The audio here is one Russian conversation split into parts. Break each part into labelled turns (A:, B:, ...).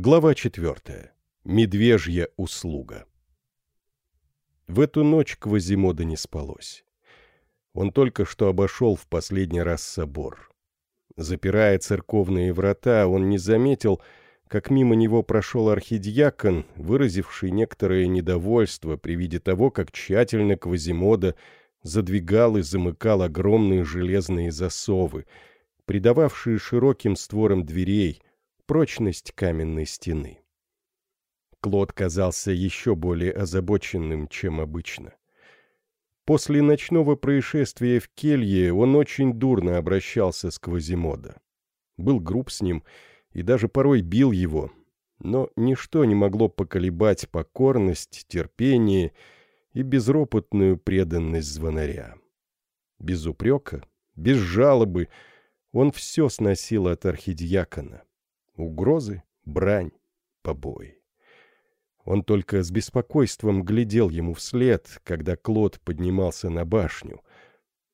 A: Глава четвертая. Медвежья услуга. В эту ночь Квазимода не спалось. Он только что обошел в последний раз собор. Запирая церковные врата, он не заметил, как мимо него прошел архидиакон, выразивший некоторое недовольство при виде того, как тщательно Квазимода задвигал и замыкал огромные железные засовы, придававшие широким створам дверей прочность каменной стены. Клод казался еще более озабоченным, чем обычно. После ночного происшествия в келье он очень дурно обращался с Квазимода. Был груб с ним и даже порой бил его, но ничто не могло поколебать покорность, терпение и безропотную преданность звонаря. Без упрека, без жалобы он все сносил от архидиакона. Угрозы, брань, побои. Он только с беспокойством глядел ему вслед, когда Клод поднимался на башню.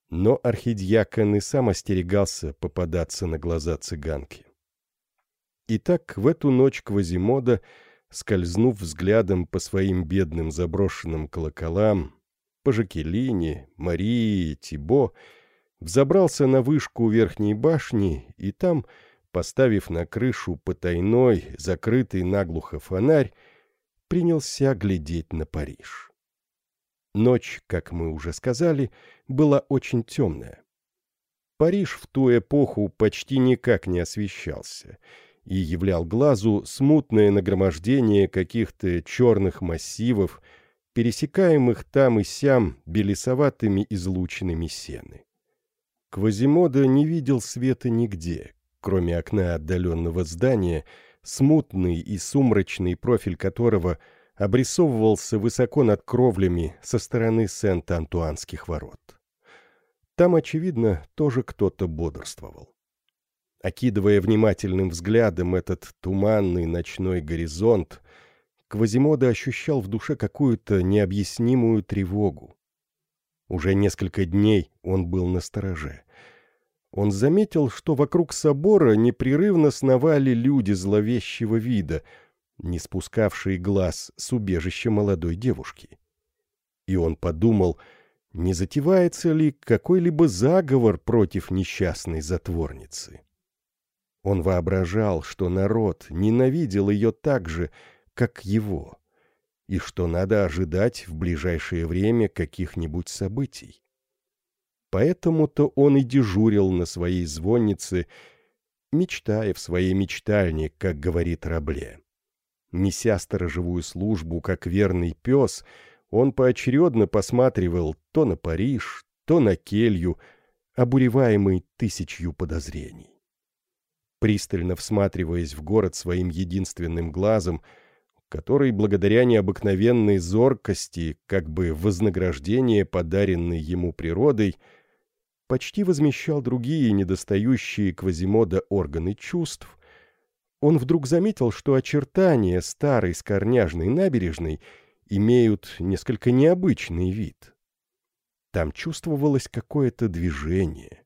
A: Но архидьякон и сам остерегался попадаться на глаза цыганки. Итак, в эту ночь Квазимода, скользнув взглядом по своим бедным заброшенным колоколам, по Жакелине, Марии, Тибо, взобрался на вышку верхней башни и там, поставив на крышу потайной, закрытый наглухо фонарь, принялся глядеть на Париж. Ночь, как мы уже сказали, была очень темная. Париж в ту эпоху почти никак не освещался и являл глазу смутное нагромождение каких-то черных массивов, пересекаемых там и сям белесоватыми излученными сены. Квазимода не видел света нигде, кроме окна отдаленного здания, смутный и сумрачный профиль которого обрисовывался высоко над кровлями со стороны Сент-Антуанских ворот. Там, очевидно, тоже кто-то бодрствовал. Окидывая внимательным взглядом этот туманный ночной горизонт, Квазимода ощущал в душе какую-то необъяснимую тревогу. Уже несколько дней он был на стороже — он заметил, что вокруг собора непрерывно сновали люди зловещего вида, не спускавшие глаз с убежища молодой девушки. И он подумал, не затевается ли какой-либо заговор против несчастной затворницы. Он воображал, что народ ненавидел ее так же, как его, и что надо ожидать в ближайшее время каких-нибудь событий. Поэтому-то он и дежурил на своей звоннице, мечтая в своей мечтальне, как говорит Рабле. Неся сторожевую службу, как верный пес, он поочередно посматривал то на Париж, то на келью, обуреваемый тысячью подозрений. Пристально всматриваясь в город своим единственным глазом, который, благодаря необыкновенной зоркости, как бы вознаграждение, подаренной ему природой, почти возмещал другие недостающие Квазимода органы чувств, он вдруг заметил, что очертания старой скорняжной набережной имеют несколько необычный вид. Там чувствовалось какое-то движение.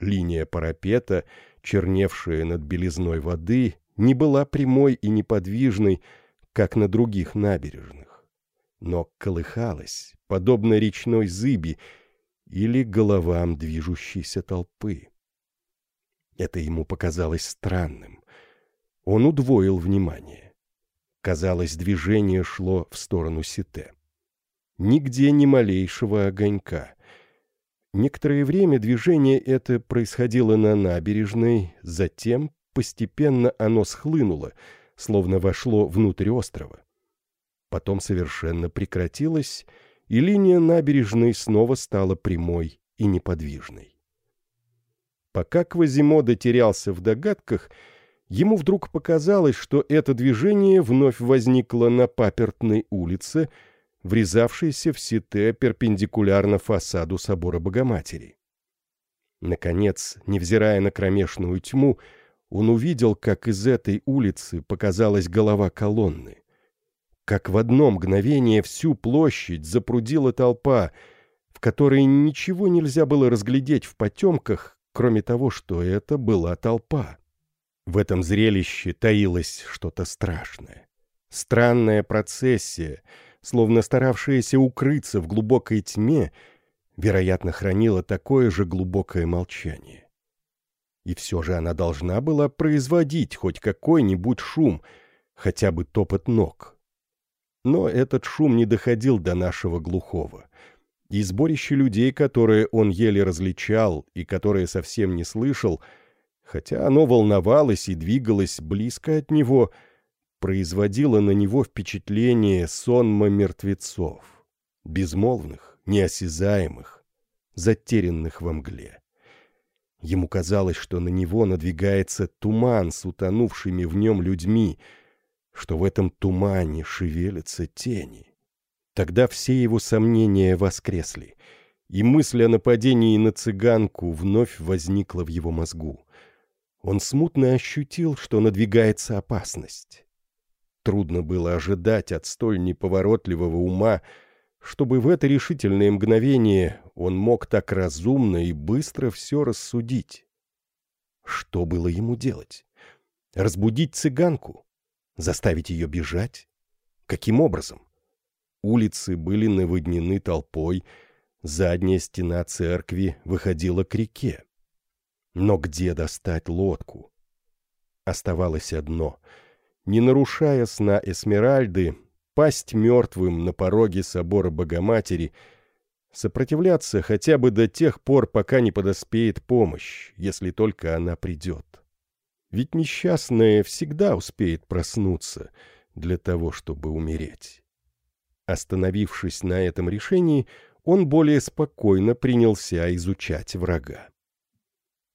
A: Линия парапета, черневшая над белизной воды, не была прямой и неподвижной, как на других набережных, но колыхалась, подобно речной зыби, или головам движущейся толпы. Это ему показалось странным. Он удвоил внимание. Казалось, движение шло в сторону Сите. Нигде ни малейшего огонька. Некоторое время движение это происходило на набережной, затем постепенно оно схлынуло, словно вошло внутрь острова. Потом совершенно прекратилось, и линия набережной снова стала прямой и неподвижной. Пока Квазимода терялся в догадках, ему вдруг показалось, что это движение вновь возникло на Папертной улице, врезавшейся в сите перпендикулярно фасаду собора Богоматери. Наконец, невзирая на кромешную тьму, он увидел, как из этой улицы показалась голова колонны как в одно мгновение всю площадь запрудила толпа, в которой ничего нельзя было разглядеть в потемках, кроме того, что это была толпа. В этом зрелище таилось что-то страшное. Странная процессия, словно старавшаяся укрыться в глубокой тьме, вероятно, хранила такое же глубокое молчание. И все же она должна была производить хоть какой-нибудь шум, хотя бы топот ног. Но этот шум не доходил до нашего глухого. И сборище людей, которые он еле различал и которые совсем не слышал — хотя оно волновалось и двигалось близко от него, производило на него впечатление сонма мертвецов, безмолвных, неосязаемых, затерянных во мгле. Ему казалось, что на него надвигается туман с утонувшими в нем людьми, что в этом тумане шевелятся тени. Тогда все его сомнения воскресли, и мысль о нападении на цыганку вновь возникла в его мозгу он смутно ощутил, что надвигается опасность. Трудно было ожидать от столь неповоротливого ума, чтобы в это решительное мгновение он мог так разумно и быстро все рассудить. Что было ему делать? Разбудить цыганку? Заставить ее бежать? Каким образом? Улицы были наводнены толпой, задняя стена церкви выходила к реке. Но где достать лодку? Оставалось одно. Не нарушая сна Эсмеральды, пасть мертвым на пороге собора Богоматери, сопротивляться хотя бы до тех пор, пока не подоспеет помощь, если только она придет. Ведь несчастная всегда успеет проснуться для того, чтобы умереть. Остановившись на этом решении, он более спокойно принялся изучать врага.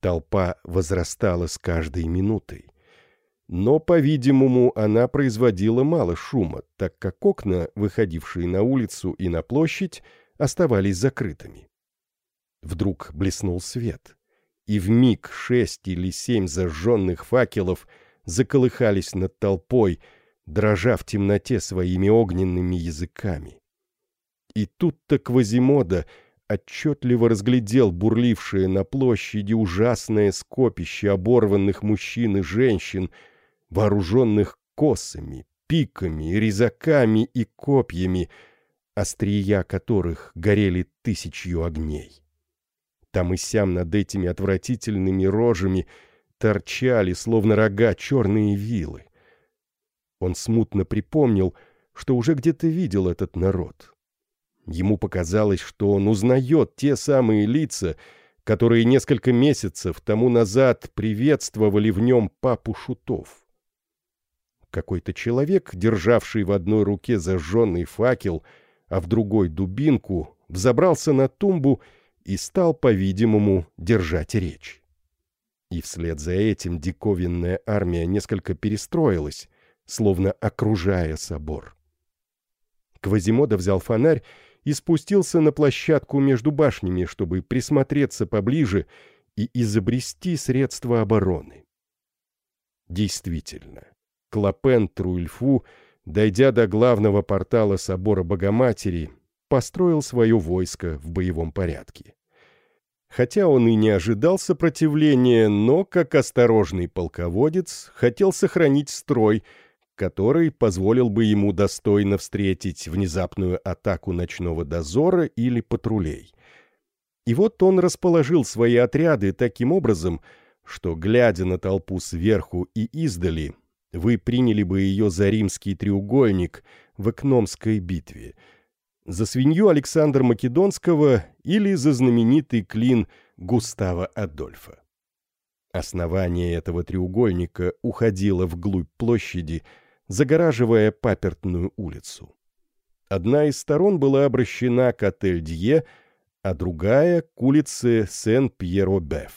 A: Толпа возрастала с каждой минутой. Но, по-видимому, она производила мало шума, так как окна, выходившие на улицу и на площадь, оставались закрытыми. Вдруг блеснул свет, и в миг шесть или семь зажженных факелов заколыхались над толпой, дрожа в темноте своими огненными языками. И тут-то Квазимода отчетливо разглядел бурлившее на площади ужасное скопище оборванных мужчин и женщин, вооруженных косами, пиками, резаками и копьями, острия которых горели тысячью огней. Там и сям над этими отвратительными рожами торчали, словно рога, черные вилы. Он смутно припомнил, что уже где-то видел этот народ — Ему показалось, что он узнает те самые лица, которые несколько месяцев тому назад приветствовали в нем папу Шутов. Какой-то человек, державший в одной руке зажженный факел, а в другой дубинку, взобрался на тумбу и стал, по-видимому, держать речь. И вслед за этим диковинная армия несколько перестроилась, словно окружая собор. Квазимода взял фонарь и спустился на площадку между башнями, чтобы присмотреться поближе и изобрести средства обороны. Действительно, Клопен Труильфу, дойдя до главного портала собора Богоматери, построил свое войско в боевом порядке. Хотя он и не ожидал сопротивления, но, как осторожный полководец, хотел сохранить строй — который позволил бы ему достойно встретить внезапную атаку ночного дозора или патрулей. И вот он расположил свои отряды таким образом, что, глядя на толпу сверху и издали, вы приняли бы ее за римский треугольник в Экномской битве, за свинью Александра Македонского или за знаменитый клин Густава Адольфа. Основание этого треугольника уходило вглубь площади, загораживая папертную улицу. Одна из сторон была обращена к отель-Дье, а другая — к улице Сен-Пьеро-Беф.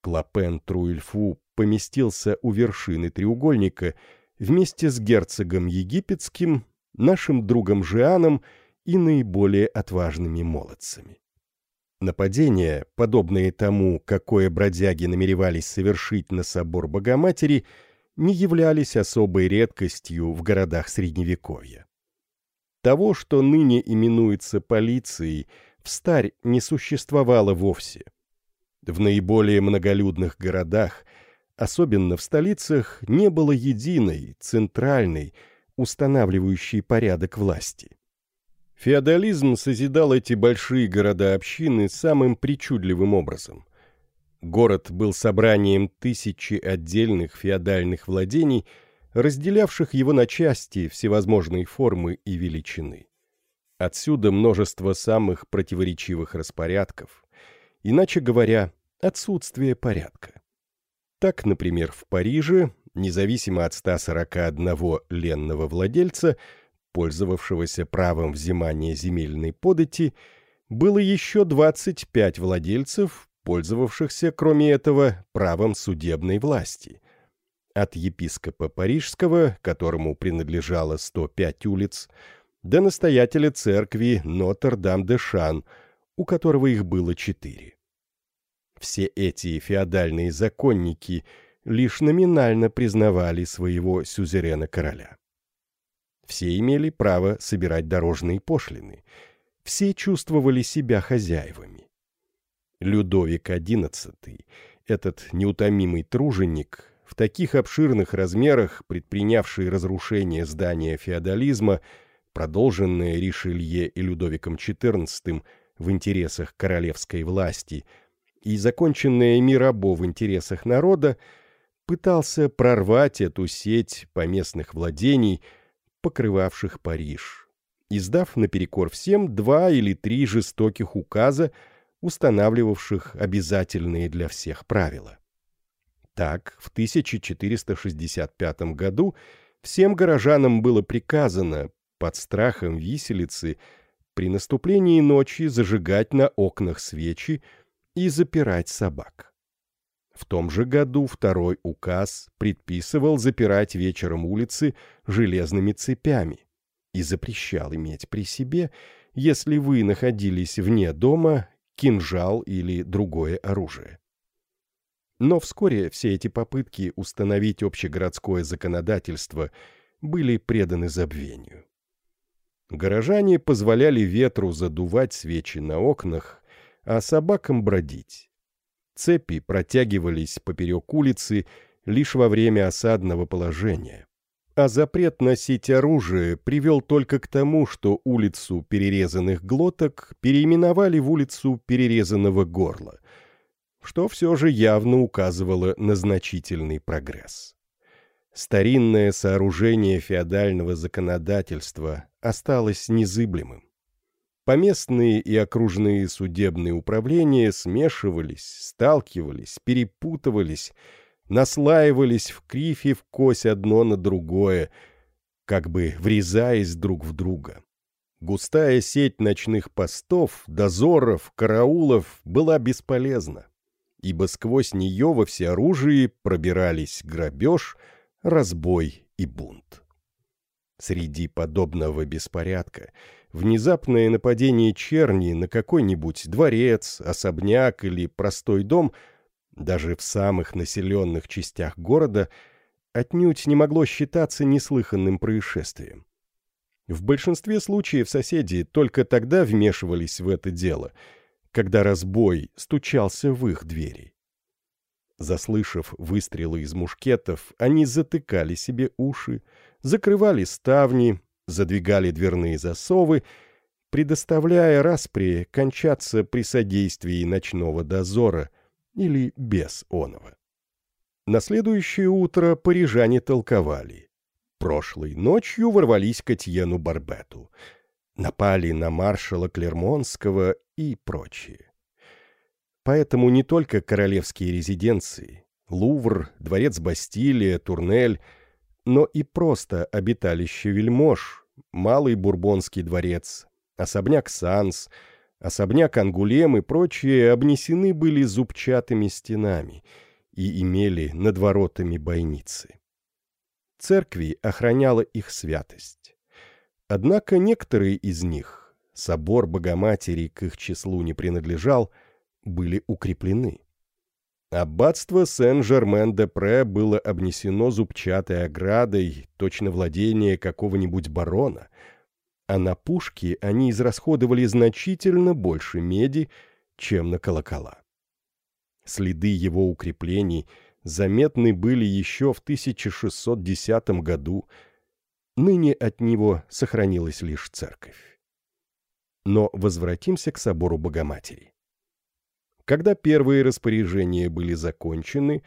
A: Клопен Труильфу поместился у вершины треугольника вместе с герцогом египетским, нашим другом Жианом и наиболее отважными молодцами. Нападения, подобные тому, какое бродяги намеревались совершить на собор Богоматери, — не являлись особой редкостью в городах Средневековья. Того, что ныне именуется полицией, в старь не существовало вовсе. В наиболее многолюдных городах особенно в столицах, не было единой, центральной, устанавливающей порядок власти. Феодализм созидал эти большие города-общины самым причудливым образом. Город был собранием тысячи отдельных феодальных владений, разделявших его на части всевозможной формы и величины. Отсюда множество самых противоречивых распорядков, иначе говоря, отсутствие порядка. Так, например, в Париже, независимо от 141 ленного владельца, пользовавшегося правом взимания земельной подати, было еще 25 владельцев, пользовавшихся, кроме этого, правом судебной власти. От епископа Парижского, которому принадлежало 105 улиц, до настоятеля церкви Нотр-Дам-де-Шан, у которого их было четыре. Все эти феодальные законники лишь номинально признавали своего сюзерена-короля. Все имели право собирать дорожные пошлины. Все чувствовали себя хозяевами. Людовик XI, этот неутомимый труженик, в таких обширных размерах предпринявший разрушение здания феодализма, продолженное Ришелье и Людовиком XIV в интересах королевской власти и законченное Мирабо в интересах народа, пытался прорвать эту сеть поместных владений – покрывавших Париж, издав наперекор всем два или три жестоких указа, устанавливавших обязательные для всех правила. Так, в 1465 году всем горожанам было приказано, под страхом виселицы, при наступлении ночи зажигать на окнах свечи и запирать собак. В том же году второй указ предписывал запирать вечером улицы железными цепями и запрещал иметь при себе, если вы находились вне дома, кинжал или другое оружие. Но вскоре все эти попытки установить общегородское законодательство были преданы забвению. Горожане позволяли ветру задувать свечи на окнах, а собакам бродить. Цепи протягивались поперек улицы лишь во время осадного положения. А запрет носить оружие привел только к тому, что улицу перерезанных глоток переименовали в улицу перерезанного горла, что все же явно указывало на значительный прогресс. Старинное сооружение феодального законодательства осталось незыблемым. Поместные и окружные судебные управления смешивались, сталкивались, перепутывались, наслаивались в кривь и в кось одно на другое, как бы врезаясь друг в друга. Густая сеть ночных постов, дозоров, караулов была бесполезна, ибо сквозь нее во всеоружии пробирались грабеж, разбой и бунт. Среди подобного беспорядка внезапное нападение черни на какой-нибудь дворец, особняк или простой дом, даже в самых населенных частях города, отнюдь не могло считаться неслыханным происшествием. В большинстве случаев соседи только тогда вмешивались в это дело, когда разбой стучался в их двери. Заслышав выстрелы из мушкетов, они затыкали себе уши, закрывали ставни, задвигали дверные засовы, предоставляя распри кончаться при содействии ночного дозора или без оного. На следующее утро парижане толковали. Прошлой ночью ворвались к Этьену Барбету, напали на маршала Клермонского и прочее. Поэтому не только королевские резиденции, Лувр, дворец Бастилия, Турнель — но и просто обиталище вельмож, Малый Бурбонский дворец, особняк Санс, особняк Ангулем и прочие обнесены были зубчатыми стенами и имели над воротами бойницы. Церкви охраняла их святость. Однако некоторые из них, собор Богоматери к их числу не принадлежал, были укреплены. Аббатство Сен-Жермен-де-Пре было обнесено зубчатой оградой, точно владение какого-нибудь барона, а на пушки они израсходовали значительно больше меди, чем на колокола. Следы его укреплений заметны были еще в 1610 году, ныне от него сохранилась лишь церковь. Но возвратимся к собору Богоматери. Когда первые распоряжения были закончены,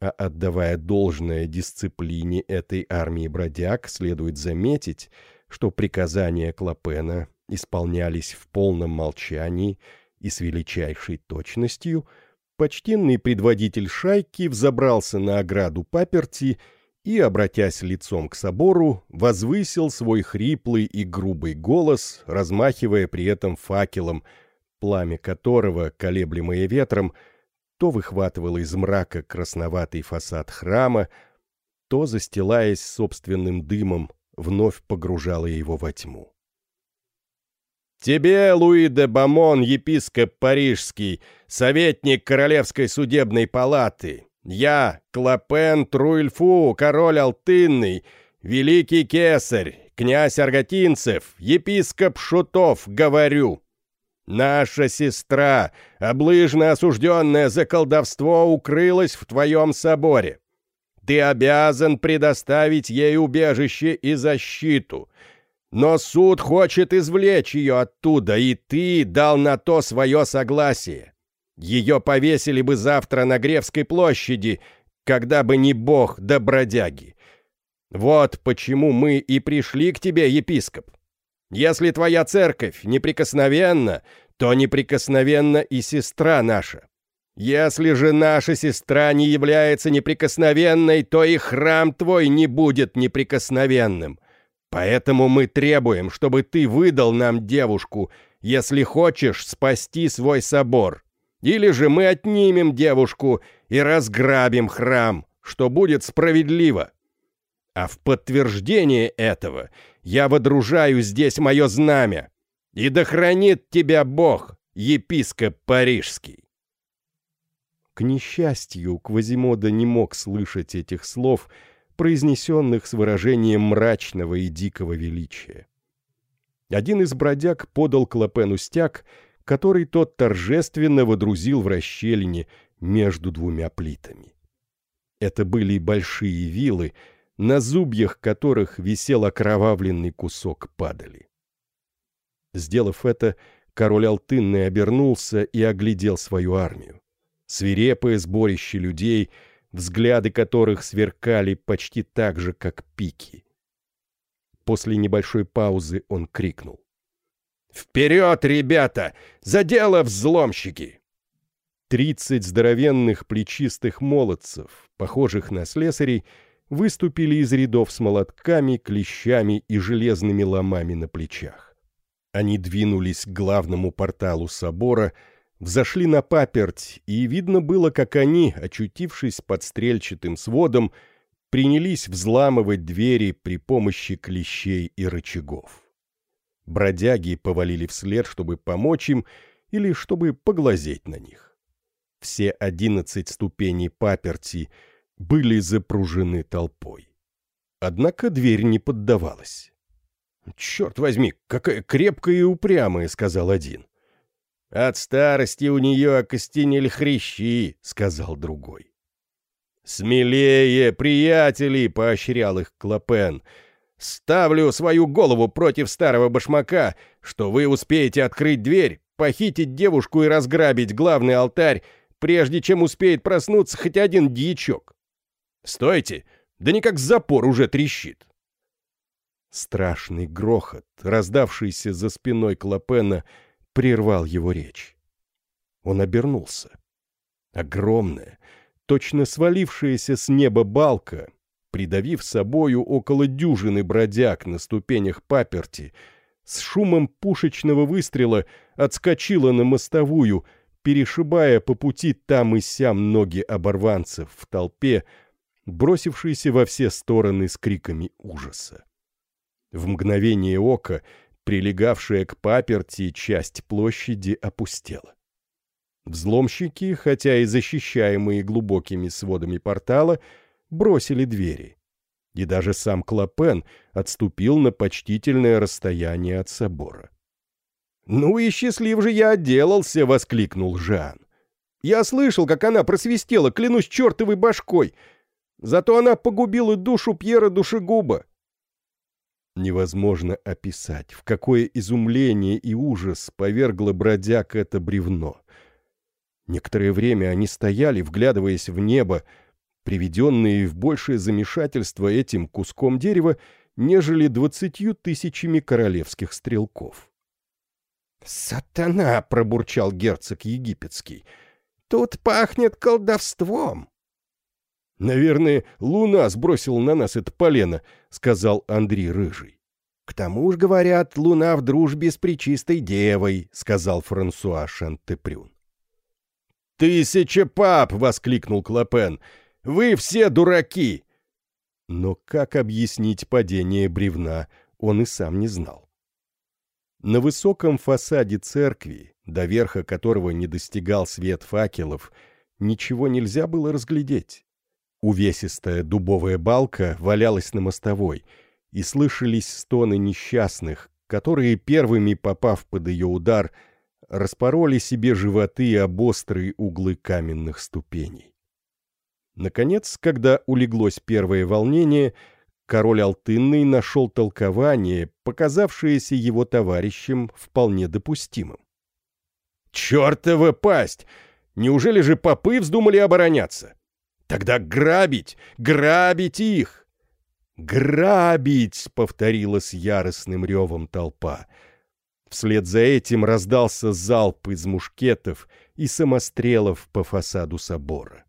A: а отдавая должное дисциплине этой армии бродяг, следует заметить, что приказания Клопена исполнялись в полном молчании и с величайшей точностью, почтенный предводитель шайки взобрался на ограду паперти и, обратясь лицом к собору, возвысил свой хриплый и грубый голос, размахивая при этом факелом, пламя которого, колеблемое ветром, то выхватывало из мрака красноватый фасад храма, то, застилаясь собственным дымом, вновь погружало его во тьму. «Тебе, Луи де Бамон, епископ парижский, советник Королевской судебной палаты, я, Клопен Труильфу, король Алтынный, великий кесарь, князь Арготинцев, епископ Шутов, говорю. Наша сестра, облыжно осужденная за колдовство, укрылась в твоем соборе. Ты обязан предоставить ей убежище и защиту. Но суд хочет извлечь ее оттуда, и ты дал на то свое согласие. Ее повесили бы завтра на Гревской площади, когда бы не бог да бродяги. Вот почему мы и пришли к тебе, епископ. Если твоя церковь неприкосновенна, то неприкосновенна и сестра наша. Если же наша сестра не является неприкосновенной, то и храм твой не будет неприкосновенным. Поэтому мы требуем, чтобы ты выдал нам девушку, если хочешь спасти свой собор. Или же мы отнимем девушку и разграбим храм, что будет справедливо. А в подтверждение этого я водружаю здесь мое знамя. И да хранит тебя Бог, епископ Парижский. К несчастью, Квазимода не мог слышать этих слов, произнесенных с выражением мрачного и дикого величия. Один из бродяг подал Клопену стяг — который тот торжественно водрузил в расщелине между двумя плитами. Это были большие вилы, на зубьях которых висел окровавленный кусок падали. Сделав это, король Алтынный обернулся и оглядел свою армию. Свирепое сборище людей, взгляды которых сверкали почти так же, как пики. После небольшой паузы он крикнул. «Вперед, ребята! За дело, взломщики!» Тридцать здоровенных плечистых молодцев, похожих на слесарей, выступили из рядов с молотками, клещами и железными ломами на плечах. Они двинулись к главному порталу собора, взошли на паперть, и видно было, как они, очутившись под стрельчатым сводом, принялись взламывать двери при помощи клещей и рычагов. Бродяги повалили вслед, чтобы помочь им или чтобы поглазеть на них. Все одиннадцать ступеней паперти были запружены толпой. Однако дверь не поддавалась. «Черт возьми, какая крепкая и упрямая», — сказал один. «От старости у нее окостенели хрящи», — сказал другой. «Смелее, приятели!» — поощрял их Клопен — Ставлю свою голову против старого башмака, что вы успеете открыть дверь, похитить девушку и разграбить главный алтарь, прежде чем успеет проснуться хоть один дьячок. Стойте, да никак запор уже трещит. Страшный грохот, раздавшийся за спиной Клопена, прервал его речь. Он обернулся. Огромная, точно свалившаяся с неба балка, придавив собою около дюжины бродяг на ступенях паперти, с шумом пушечного выстрела отскочила на мостовую, перешибая по пути там и сям ноги оборванцев в толпе, бросившейся во все стороны с криками ужаса. В мгновение ока прилегавшая к паперти часть площади опустела. Взломщики, хотя и защищаемые глубокими сводами портала, бросили двери. И даже сам Клопен отступил на почтительное расстояние от собора. «Ну и счастлив же я отделался!» — воскликнул Жан. Я слышал, как она просвистела, клянусь чертовой башкой. Зато она погубила душу Пьера Душегуба. Невозможно описать, в какое изумление и ужас повергло бродяг это бревно. Некоторое время они стояли, вглядываясь в небо, приведенные в большее замешательство этим куском дерева, нежели двадцатью тысячами королевских стрелков.
B: «Сатана!» — пробурчал герцог египетский. «Тут пахнет колдовством!»
A: «Наверное, луна сбросила на нас это полено», — сказал Андрей Рыжий.
B: «К тому ж, говорят, луна в дружбе с причистой девой», — сказал Франсуа Шантепрюн.
A: «Тысяча пап!» — воскликнул Клопен. «Вы все дураки!» Но как объяснить падение бревна, он и сам не знал. На высоком фасаде церкви, до верха которого не достигал свет факелов, ничего нельзя было разглядеть. Увесистая дубовая балка валялась на мостовой, и слышались стоны несчастных, которые, первыми попав под ее удар, распороли себе животы об острые углы каменных ступеней. Наконец, когда улеглось первое волнение, король Алтынный нашел толкование, показавшееся его товарищам вполне допустимым. «Чертова пасть! Неужели же попы вздумали обороняться? Тогда грабить, грабить их!» «Грабить!» — повторила с яростным ревом толпа. Вслед за этим раздался залп из мушкетов и самострелов по фасаду собора.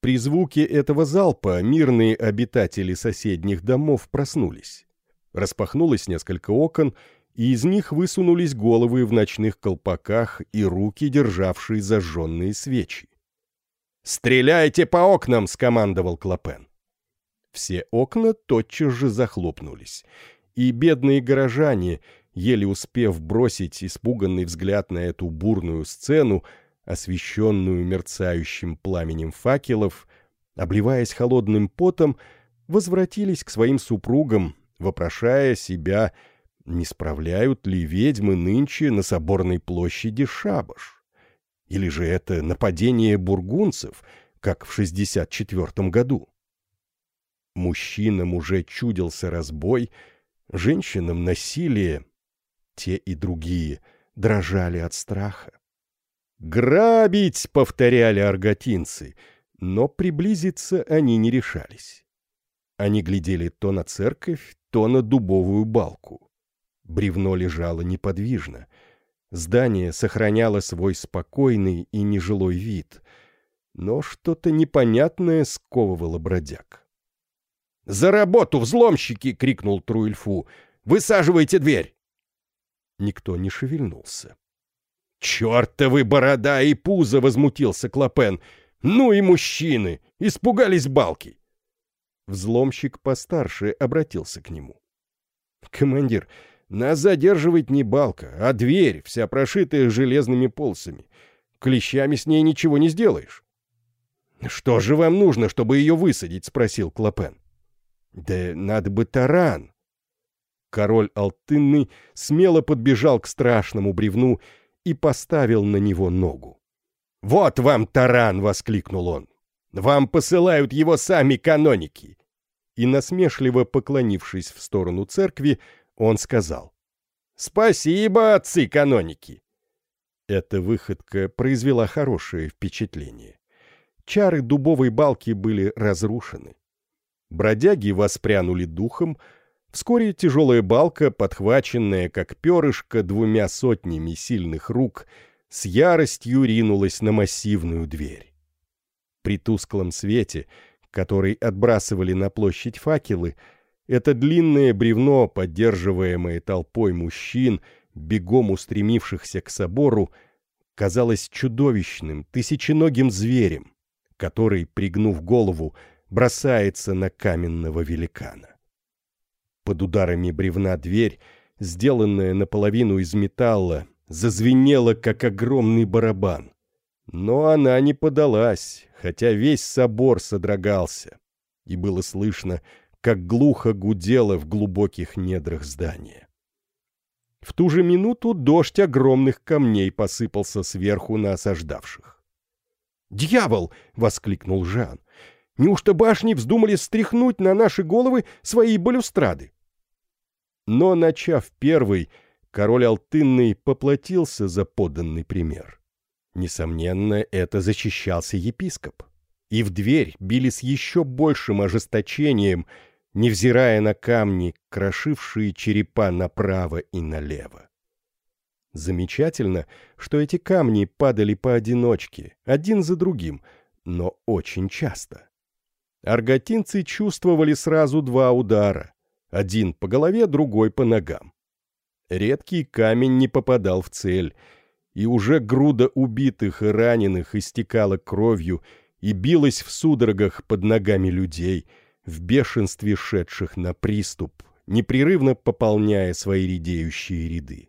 A: При звуке этого залпа мирные обитатели соседних домов проснулись. Распахнулось несколько окон, и из них высунулись головы в ночных колпаках и руки, державшие зажженные свечи. «Стреляйте по окнам!» — скомандовал Клопен. Все окна тотчас же захлопнулись, и бедные горожане, еле успев бросить испуганный взгляд на эту бурную сцену, освещенную мерцающим пламенем факелов, обливаясь холодным потом, возвратились к своим супругам, вопрошая себя, не справляют ли ведьмы нынче на соборной площади шабаш. Или же это нападение бургунцев, как в 64 году? Мужчинам уже чудился разбой, женщинам насилие. Те и другие дрожали от страха. «Грабить!» — повторяли арготинцы, но приблизиться они не решались. Они глядели то на церковь, то на дубовую балку. Бревно лежало неподвижно. Здание сохраняло свой спокойный и нежилой вид, но что-то непонятное сковывало бродяг. «За работу, взломщики!» — крикнул Труильфу. «Высаживайте дверь!» Никто не шевельнулся. «Чертовы борода и пузо!» — возмутился Клопен. «Ну и мужчины! Испугались балки!» Взломщик постарше обратился к нему. «Командир, нас задерживает не балка, а дверь, вся прошитая железными полосами. Клещами с ней ничего не сделаешь». «Что же вам нужно, чтобы ее высадить?» — спросил Клопен. «Да надо бы таран». Король Алтынный смело подбежал к страшному бревну и поставил на него ногу. «Вот вам таран!» — воскликнул он. «Вам посылают его сами каноники!» И, насмешливо поклонившись в сторону церкви, он сказал. «Спасибо, отцы-каноники!» Эта выходка произвела хорошее впечатление. Чары дубовой балки были разрушены. Бродяги воспрянули духом, Вскоре тяжелая балка, подхваченная, как перышко, двумя сотнями сильных рук, с яростью ринулась на массивную дверь. При тусклом свете, который отбрасывали на площадь факелы, это длинное бревно, поддерживаемое толпой мужчин, бегом устремившихся к собору, казалось чудовищным, тысяченогим зверем, который, пригнув голову, бросается на каменного великана. Под ударами бревна дверь, сделанная наполовину из металла, зазвенела, как огромный барабан. Но она не подалась, хотя весь собор содрогался, и было слышно, как глухо гудело в глубоких недрах здания. В ту же минуту дождь огромных камней посыпался сверху на осаждавших.
B: «Дьявол!» — воскликнул Жан. «Неужто башни вздумали стряхнуть на наши головы свои балюстрады?»
A: Но, начав первый, король Алтынный поплатился за поданный пример. Несомненно, это защищался епископ. И в дверь били с еще большим ожесточением, невзирая на камни, крошившие черепа направо и налево. Замечательно, что эти камни падали поодиночке, один за другим, но очень часто. Арготинцы чувствовали сразу два удара, один по голове, другой по ногам. Редкий камень не попадал в цель, и уже груда убитых и раненых истекала кровью и билась в судорогах под ногами людей, в бешенстве шедших на приступ, непрерывно пополняя свои редеющие ряды.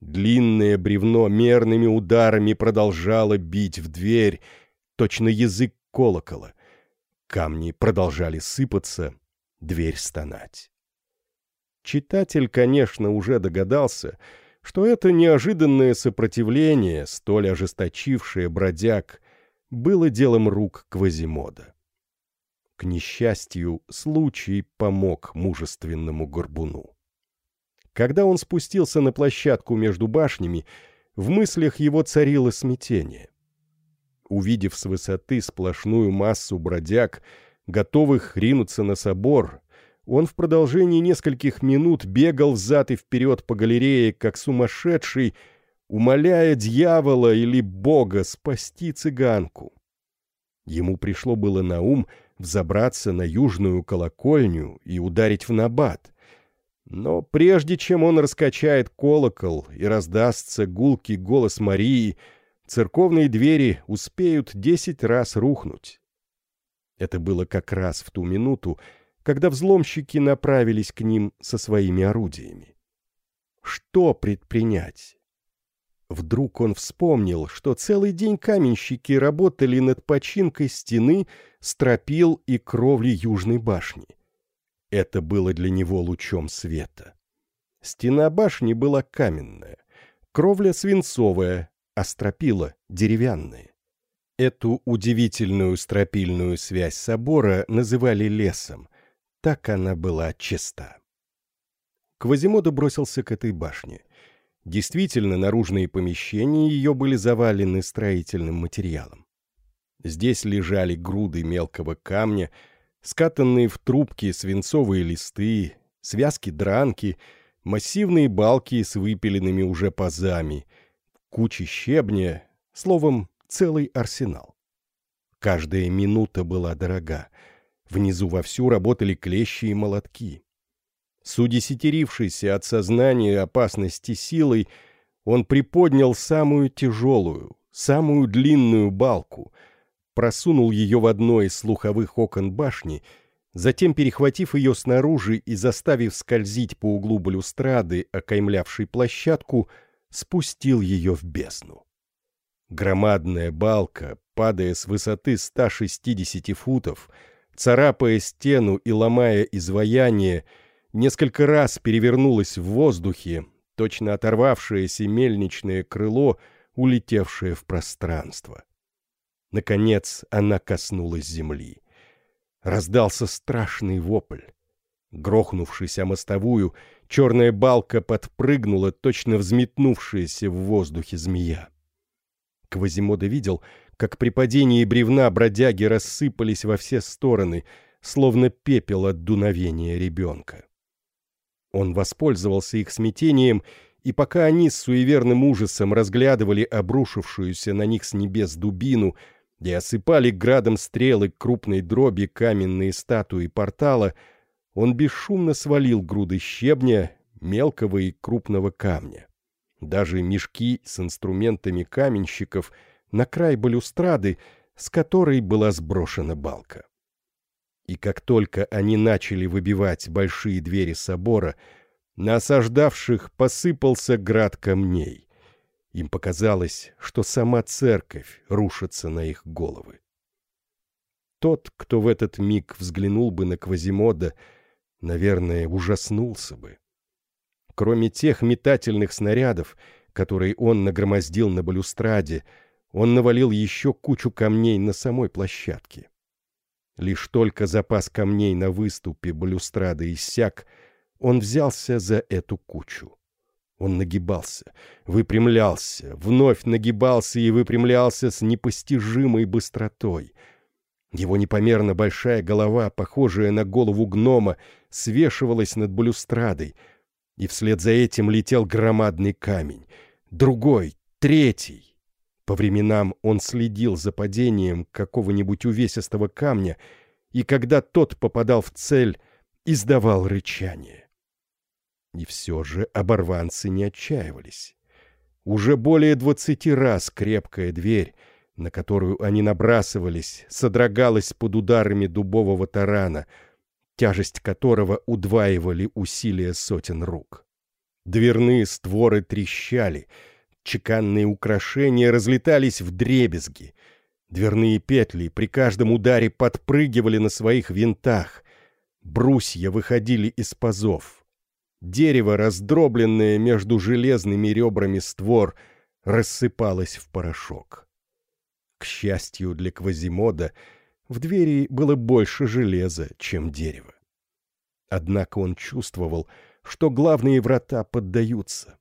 A: Длинное бревно мерными ударами продолжало бить в дверь, точно язык колокола. Камни продолжали сыпаться, дверь стонать. Читатель, конечно, уже догадался, что это неожиданное сопротивление, столь ожесточившее бродяг, было делом рук Квазимода. Несчастью, случай помог мужественному горбуну. Когда он спустился на площадку между башнями, в мыслях его царило смятение. Увидев с высоты сплошную массу бродяг, готовых ринуться на собор, он в продолжении нескольких минут бегал взад и вперед по галерее, как сумасшедший, умоляя дьявола или бога спасти цыганку. Ему пришло было на ум взобраться на южную колокольню и ударить в набат, но прежде чем он раскачает колокол и раздастся гулкий голос Марии, церковные двери успеют десять раз рухнуть. Это было как раз в ту минуту, когда взломщики направились к ним со своими орудиями. Что предпринять? Вдруг он вспомнил, что целый день каменщики работали над починкой стены, стропил и кровли южной башни — это было для него лучом света. Стена башни была каменная, кровля свинцовая, а стропила деревянная. Эту удивительную стропильную связь собора называли лесом. Так она была чиста. Квазимодо бросился к этой башне. Действительно, наружные помещения ее были завалены строительным материалом. Здесь лежали груды мелкого камня — скатанные в трубки свинцовые листы, связки дранки, массивные балки с выпиленными уже пазами, кучи щебня, словом, целый арсенал. Каждая минута была дорога. Внизу вовсю работали клещи и молотки. С удесятерившейся от сознания опасности силой он приподнял самую тяжелую, самую длинную балку — просунул ее в одно из слуховых окон башни, затем, перехватив ее снаружи и заставив скользить по углу балюстрады, окаймлявшей площадку, спустил ее в бездну. Громадная балка, падая с высоты 160 футов, царапая стену и ломая изваяние, несколько раз перевернулась в воздухе, точно оторвавшееся мельничное крыло, улетевшее в пространство. Наконец она коснулась земли. Раздался страшный вопль. Грохнувшись о мостовую, черная балка подпрыгнула, точно взметнувшаяся в воздухе змея. Квазимода видел, как при падении бревна бродяги рассыпались во все стороны, словно пепел от дуновения ребенка. Он воспользовался их смятением, и пока они с суеверным ужасом разглядывали обрушившуюся на них с небес дубину, где осыпали градом стрелы крупной дроби каменные статуи портала, он бесшумно свалил груды щебня, мелкого и крупного камня. Даже мешки с инструментами каменщиков на край балюстрады, с которой была сброшена балка. И как только они начали выбивать большие двери собора, на осаждавших посыпался град камней. Им показалось, что сама церковь рушится на их головы. Тот, кто в этот миг взглянул бы на Квазимода, наверное, ужаснулся бы. Кроме тех метательных снарядов, которые он нагромоздил на балюстраде, он навалил еще кучу камней на самой площадке. Лишь только запас камней на выступе балюстрады иссяк, он взялся за эту кучу. Он нагибался, выпрямлялся, вновь нагибался и выпрямлялся с непостижимой быстротой. Его непомерно большая голова, похожая на голову гнома, свешивалась над балюстрадой, и вслед за этим летел громадный камень. Другой, третий. По временам он следил за падением какого-нибудь увесистого камня, и когда тот попадал в цель, издавал рычание. И все же оборванцы не отчаивались. Уже более двадцати раз крепкая дверь, на которую они набрасывались, содрогалась под ударами дубового тарана, тяжесть которого удваивали усилия сотен рук. Дверные створы трещали, чеканные украшения разлетались в дребезги, дверные петли при каждом ударе подпрыгивали на своих винтах, брусья выходили из пазов — Дерево, раздробленное между железными ребрами створ, рассыпалось в порошок. К счастью для Квазимода, в двери было больше железа, чем дерева. Однако он чувствовал, что главные врата поддаются.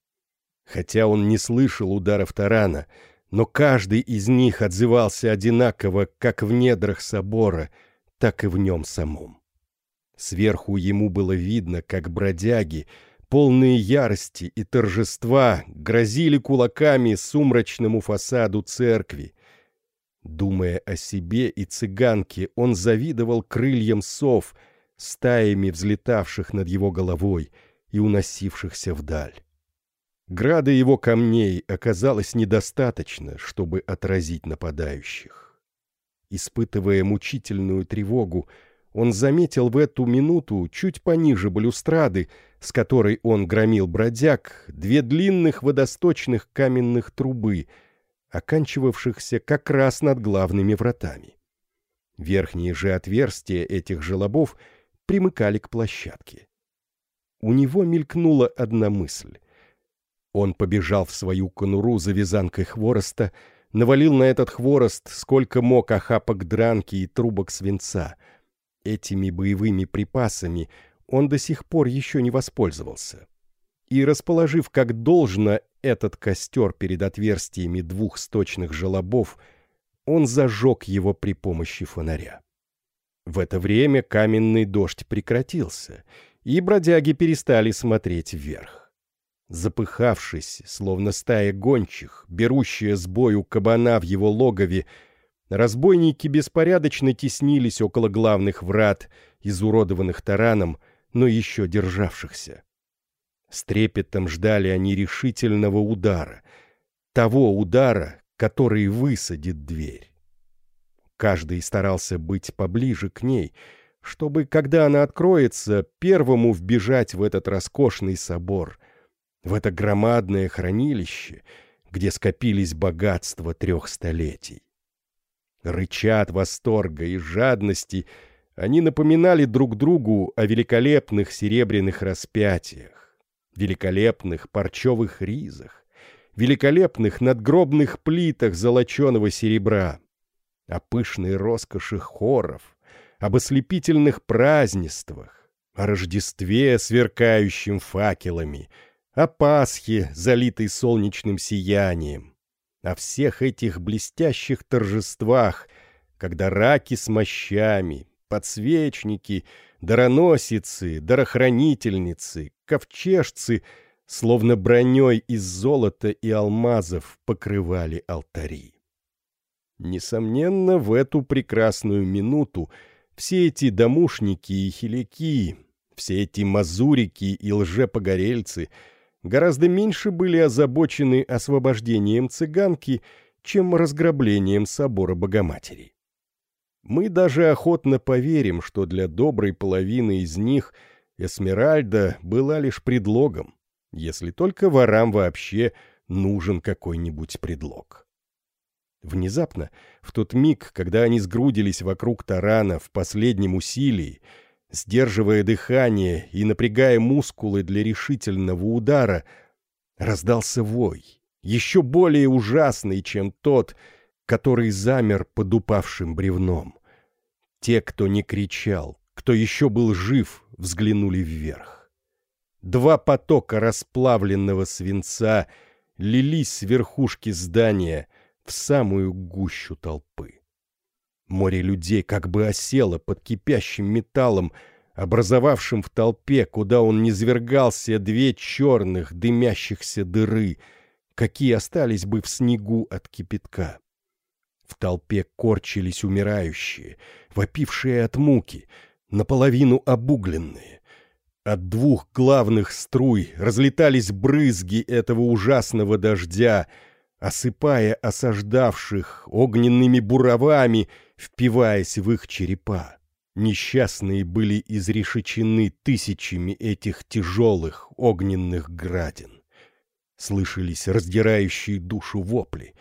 A: Хотя он не слышал ударов тарана, но каждый из них отзывался одинаково как в недрах собора, так и в нем самом. Сверху ему было видно, как бродяги, полные ярости и торжества, грозили кулаками сумрачному фасаду церкви. Думая о себе и цыганке, он завидовал крыльям сов, стаями взлетавших над его головой и уносившихся вдаль. Града его камней оказалось недостаточно, чтобы отразить нападающих. Испытывая мучительную тревогу, он заметил в эту минуту, чуть пониже балюстрады, с которой он громил бродяг, две длинных водосточных каменных трубы, оканчивавшихся как раз над главными вратами. Верхние же отверстия этих желобов примыкали к площадке. У него мелькнула одна мысль. Он побежал в свою конуру за вязанкой хвороста, навалил на этот хворост сколько мог охапок дранки и трубок свинца — Этими боевыми припасами он до сих пор еще не воспользовался. И, расположив как должно этот костер перед отверстиями двух сточных желобов, он зажег его при помощи фонаря. В это время каменный дождь прекратился, и бродяги перестали смотреть вверх. Запыхавшись, словно стая гончих, берущая с бою кабана в его логове, Разбойники беспорядочно теснились около главных врат, изуродованных тараном, но еще державшихся. С трепетом ждали они решительного удара, того удара, который высадит дверь. Каждый старался быть поближе к ней, чтобы, когда она откроется, первому вбежать в этот роскошный собор, в это громадное хранилище, где скопились богатства трех столетий. Рыча от восторга и жадности, они напоминали друг другу о великолепных серебряных распятиях, великолепных парчевых ризах, великолепных надгробных плитах золоченого серебра, о пышной роскоши хоров, об ослепительных празднествах, о Рождестве, сверкающем факелами, о Пасхе, залитой солнечным сиянием, о всех этих блестящих торжествах, когда раки с мощами, подсвечники, дароносицы, дарохранительницы, ковчежцы, словно броней из золота и алмазов, покрывали алтари. Несомненно, в эту прекрасную минуту все эти домушники и хиляки, все эти мазурики и лжепогорельцы — гораздо меньше были озабочены освобождением цыганки, чем разграблением собора Богоматери. Мы даже охотно поверим, что для доброй половины из них Эсмеральда была лишь предлогом, если только ворам вообще нужен какой-нибудь предлог. Внезапно, в тот миг, когда они сгрудились вокруг тарана в последнем усилии, Сдерживая дыхание и напрягая мускулы для решительного удара, раздался вой, еще более ужасный, чем тот, который замер под упавшим бревном. Те, кто не кричал, кто еще был жив, взглянули вверх. Два потока расплавленного свинца лились с верхушки здания в самую гущу толпы. Море людей как бы осело под кипящим металлом, образовавшим в толпе, куда он низвергался две черных дымящихся дыры, какие остались бы в снегу от кипятка. В толпе корчились умирающие, вопившие от муки, наполовину обугленные. От двух главных струй разлетались брызги этого ужасного дождя, осыпая осаждавших огненными буровами, впиваясь в их черепа. Несчастные были изрешечены тысячами этих тяжелых огненных градин. Слышались раздирающие душу вопли.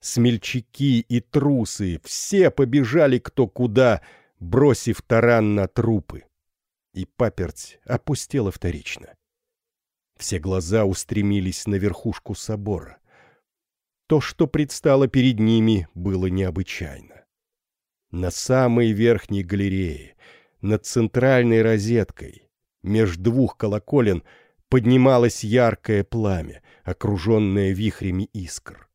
A: Смельчаки и трусы все побежали кто куда, бросив таран на трупы. И паперть опустела вторично. Все глаза устремились на верхушку собора. То, что предстало перед ними, было необычайно. На самой верхней галерее, над центральной розеткой, меж двух колоколен, поднималось яркое пламя, окруженное вихрями искр.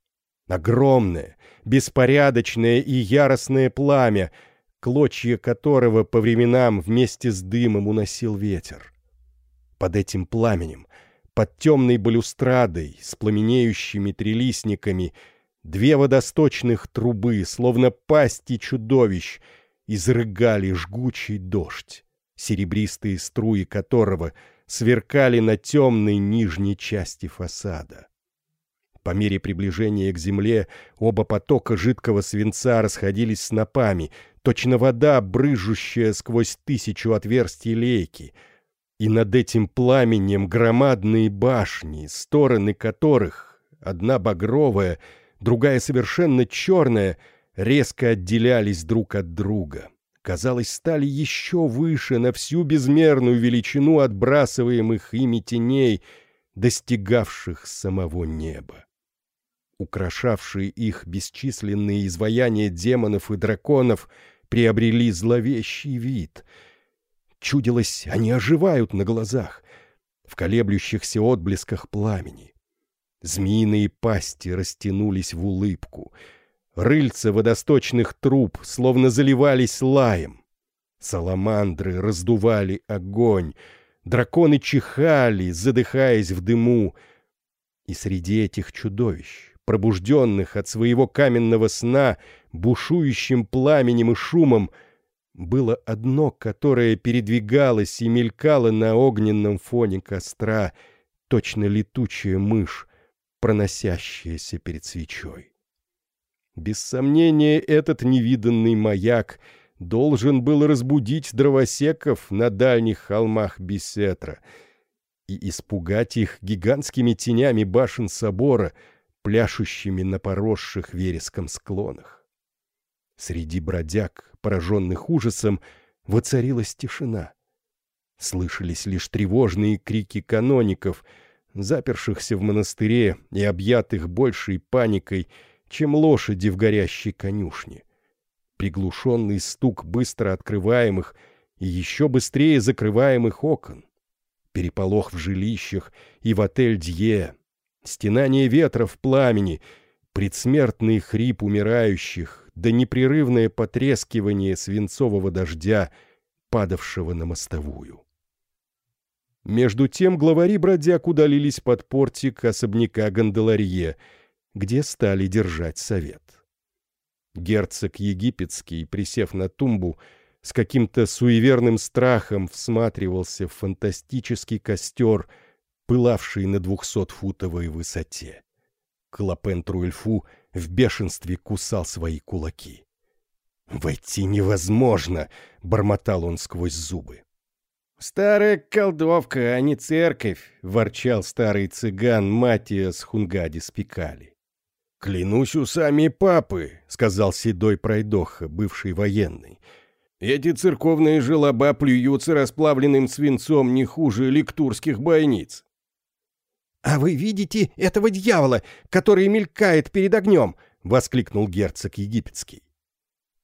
A: Огромное, беспорядочное и яростное пламя, клочья которого по временам вместе с дымом уносил ветер. Под этим пламенем, под темной балюстрадой с пламенеющими трелисниками — Две водосточных трубы, словно пасти чудовищ, изрыгали жгучий дождь, серебристые струи которого сверкали на темной нижней части фасада. По мере приближения к земле оба потока жидкого свинца расходились снопами, точно вода, брыжущая сквозь тысячу отверстий лейки, и над этим пламенем громадные башни, стороны которых, одна багровая — другая совершенно черная, резко отделялись друг от друга. Казалось, стали еще выше на всю безмерную величину отбрасываемых ими теней, достигавших самого неба. Украшавшие их бесчисленные изваяния демонов и драконов приобрели зловещий вид. Чудилось, они оживают на глазах, в колеблющихся отблесках пламени. Змеиные пасти растянулись в улыбку. Рыльца водосточных труб словно заливались лаем. Саламандры раздували огонь. Драконы чихали, задыхаясь в дыму. И среди этих чудовищ, пробужденных от своего каменного сна, бушующим пламенем и шумом, было одно, которое передвигалось и мелькало на огненном фоне костра, точно летучая мышь, проносящаяся перед свечой. Без сомнения, этот невиданный маяк должен был разбудить дровосеков на дальних холмах Бесетра и испугать их гигантскими тенями башен собора, пляшущими на поросших вереском склонах. Среди бродяг, пораженных ужасом, воцарилась тишина. Слышались лишь тревожные крики каноников — запершихся в монастыре и объятых большей паникой, чем лошади в горящей конюшне. Приглушенный стук быстро открываемых и еще быстрее закрываемых окон. Переполох в жилищах и в отель Дье. Стенание ветра в пламени, предсмертный хрип умирающих, да непрерывное потрескивание свинцового дождя, падавшего на мостовую. Между тем главари бродяг удалились под портик особняка Ганделарье, где стали держать совет. Герцог египетский, присев на тумбу, с каким-то суеверным страхом всматривался в фантастический костер, пылавший на двухсотфутовой высоте. Клопен Труэльфу в бешенстве кусал свои кулаки. «Войти невозможно!» — бормотал он сквозь зубы.
B: «Старая колдовка, а не церковь», — ворчал старый цыган Матиас Хунгадис Пикали.
A: «Клянусь усами папы», — сказал седой пройдоха, бывший военный. «Эти церковные желоба плюются расплавленным свинцом не хуже лектурских бойниц».
B: «А вы видите этого дьявола, который мелькает перед огнем?»
A: — воскликнул герцог египетский.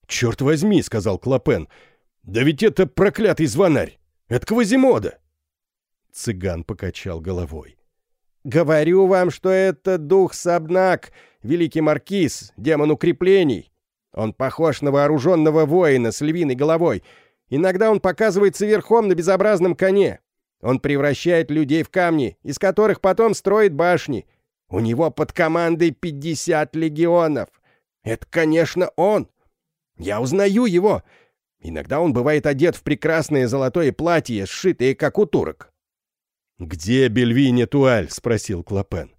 A: «Черт возьми!» — сказал Клопен. «Да ведь это проклятый звонарь! Это Квазимода!» Цыган покачал головой.
B: «Говорю вам, что это дух Сабнак, великий маркиз, демон укреплений. Он похож на вооруженного воина с львиной головой. Иногда он показывается верхом на безобразном коне. Он превращает людей в камни, из которых потом строит башни. У него под командой 50 легионов. Это, конечно, он. Я узнаю его. Иногда он бывает одет в прекрасное золотое платье, сшитое как у турок.
A: «Где Бельвине Туаль?» — спросил Клопен.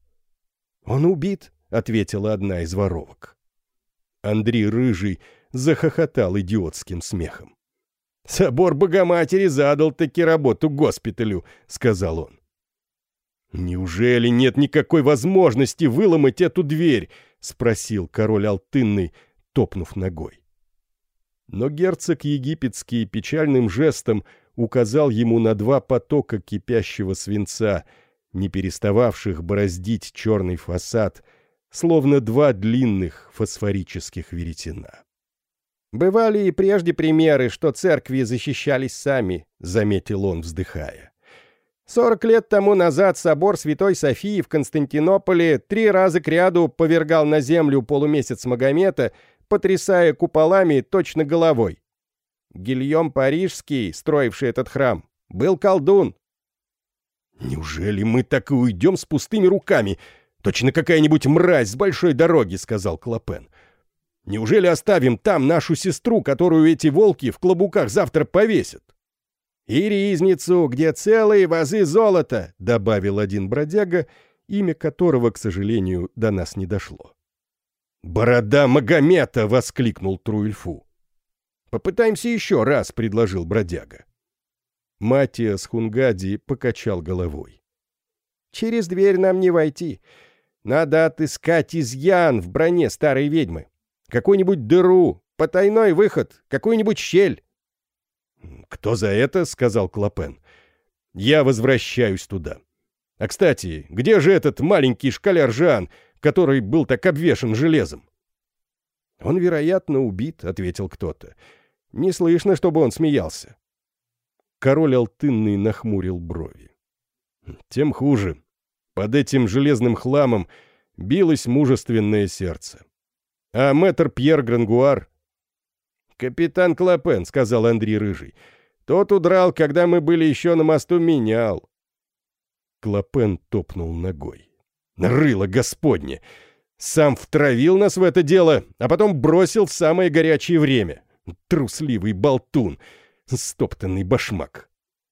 B: «Он убит», — ответила одна из воровок.
A: Андрей Рыжий захохотал идиотским смехом. «Собор Богоматери задал таки работу госпиталю», — сказал он. «Неужели нет никакой возможности выломать эту дверь?» — спросил король Алтынный, топнув ногой. Но герцог египетский печальным жестом указал ему на два потока кипящего свинца, не перестававших бороздить черный фасад, словно два длинных фосфорических веретена.
B: «Бывали и прежде примеры, что церкви защищались сами», — заметил он, вздыхая. «Сорок лет тому назад собор Святой Софии в Константинополе три раза кряду повергал на землю полумесяц Магомета, потрясая куполами точно головой. Гильем Парижский, строивший этот храм, был колдун».
A: «Неужели мы так и уйдем с пустыми руками? Точно какая-нибудь мразь с большой дороги», — сказал Клопен. Неужели оставим там нашу сестру, которую эти волки в клобуках завтра повесят?
B: «И ризницу, где целые вазы золота», — добавил один бродяга, имя которого, к сожалению, до нас не дошло.
A: «Борода Магомета!» — воскликнул Труильфу.
B: «Попытаемся еще раз», — предложил бродяга.
A: Матиас Хунгади покачал головой.
B: «Через дверь нам не войти. Надо отыскать изъян в броне старой ведьмы какую-нибудь дыру, потайной выход, какую-нибудь щель.
A: «Кто за это?» — сказал Клопен. «Я возвращаюсь туда. А, кстати, где же этот маленький шкаляр Жан, который был так обвешан железом?»
B: «Он, вероятно, убит», — ответил кто-то. «Не слышно, чтобы он смеялся».
A: Король Алтынный нахмурил брови. «Тем хуже. Под этим железным хламом билось мужественное сердце. А мэтр Пьер Грангуар...
B: «Капитан Клопен», — сказал Андрей Рыжий. «Тот удрал, когда мы были еще на мосту менял».
A: Клопен топнул ногой. «Рыло Господне! Сам втравил нас в это дело, а потом бросил в самое горячее время. Трусливый болтун, стоптанный башмак».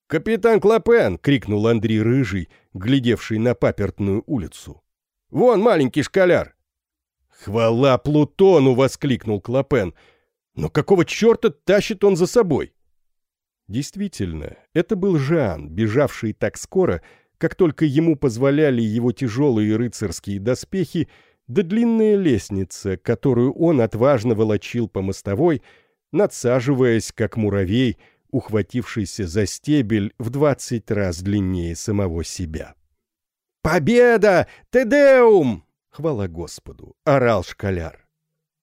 B: «Капитан Клопен!» — крикнул Андрей Рыжий, глядевший на папертную улицу. «Вон маленький школяр!
A: «Хвала Плутону!» — воскликнул Клопен. «Но какого черта тащит он за собой?» Действительно, это был Жан, бежавший так скоро, как только ему позволяли его тяжелые рыцарские доспехи да длинная лестница, которую он отважно волочил по мостовой, надсаживаясь, как муравей, ухватившийся за стебель в двадцать раз длиннее самого себя.
B: «Победа! Тедеум!»
A: Хвала Господу! — орал школяр.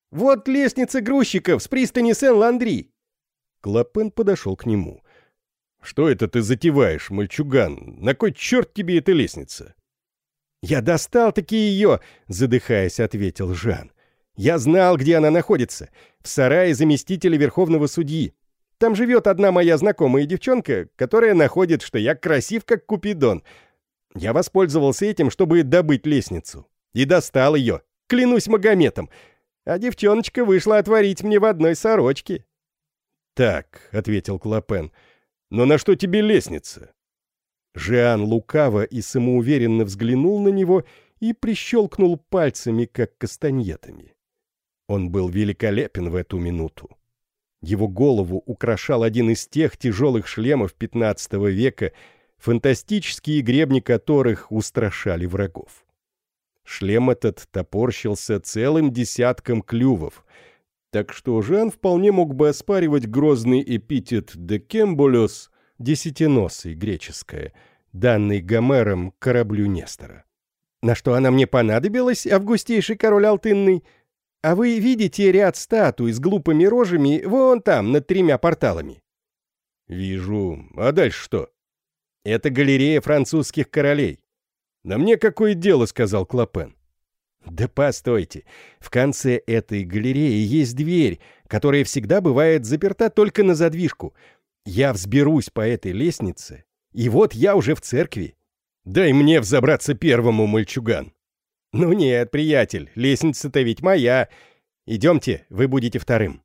B: «Вот лестница грузчиков с пристани Сен-Ландри!»
A: Клопен подошел к нему. «Что это ты затеваешь, мальчуган? На кой черт тебе эта лестница?»
B: «Я достал-таки ее!» — задыхаясь, ответил Жан. «Я знал, где она находится. В сарае заместителя верховного судьи. Там живет одна моя знакомая девчонка, которая находит, что я красив, как Купидон. Я воспользовался этим, чтобы добыть лестницу. И достал ее, клянусь Магометом. А девчоночка вышла отворить мне в одной сорочке.
A: «Так», — ответил Клопен, — «но на что тебе лестница?» Жиан лукаво и самоуверенно взглянул на него и прищелкнул пальцами, как кастаньетами. Он был великолепен в эту минуту. Его голову украшал один из тех тяжелых шлемов XV века, фантастические гребни которых устрашали врагов. Шлем этот топорщился целым десятком клювов, так что Жан вполне мог бы оспаривать грозный эпитет «декемболюс» десятиносый греческое, данный Гомером кораблю Нестора.
B: «На что она мне понадобилась, августейший король Алтынный?» А вы видите ряд статуй с глупыми рожами вон там, над тремя порталами?»
A: «Вижу. А дальше что?»
B: «Это галерея французских королей».
A: «Да мне какое дело», — сказал Клопен.
B: «Да постойте. В конце этой галереи есть дверь, которая всегда бывает заперта только на задвижку. Я взберусь по этой лестнице, и вот я уже в церкви».
A: «Дай мне взобраться первому, мальчуган».
B: «Ну нет, приятель, лестница-то ведь моя. Идемте, вы будете вторым».